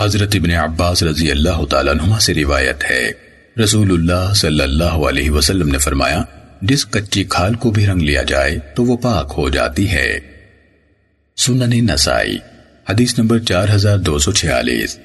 حضرت ابن عباس رضی اللہ تعالیٰ عنہ سے روایت ہے۔ رسول اللہ صلی اللہ علیہ وسلم نے فرمایا، جس کچی کھال کو بھی رنگ لیا جائے تو وہ پاک ہو جاتی ہے۔ سنن نسائی، حدیث نمبر چار ہزار دو سو چھیالیس۔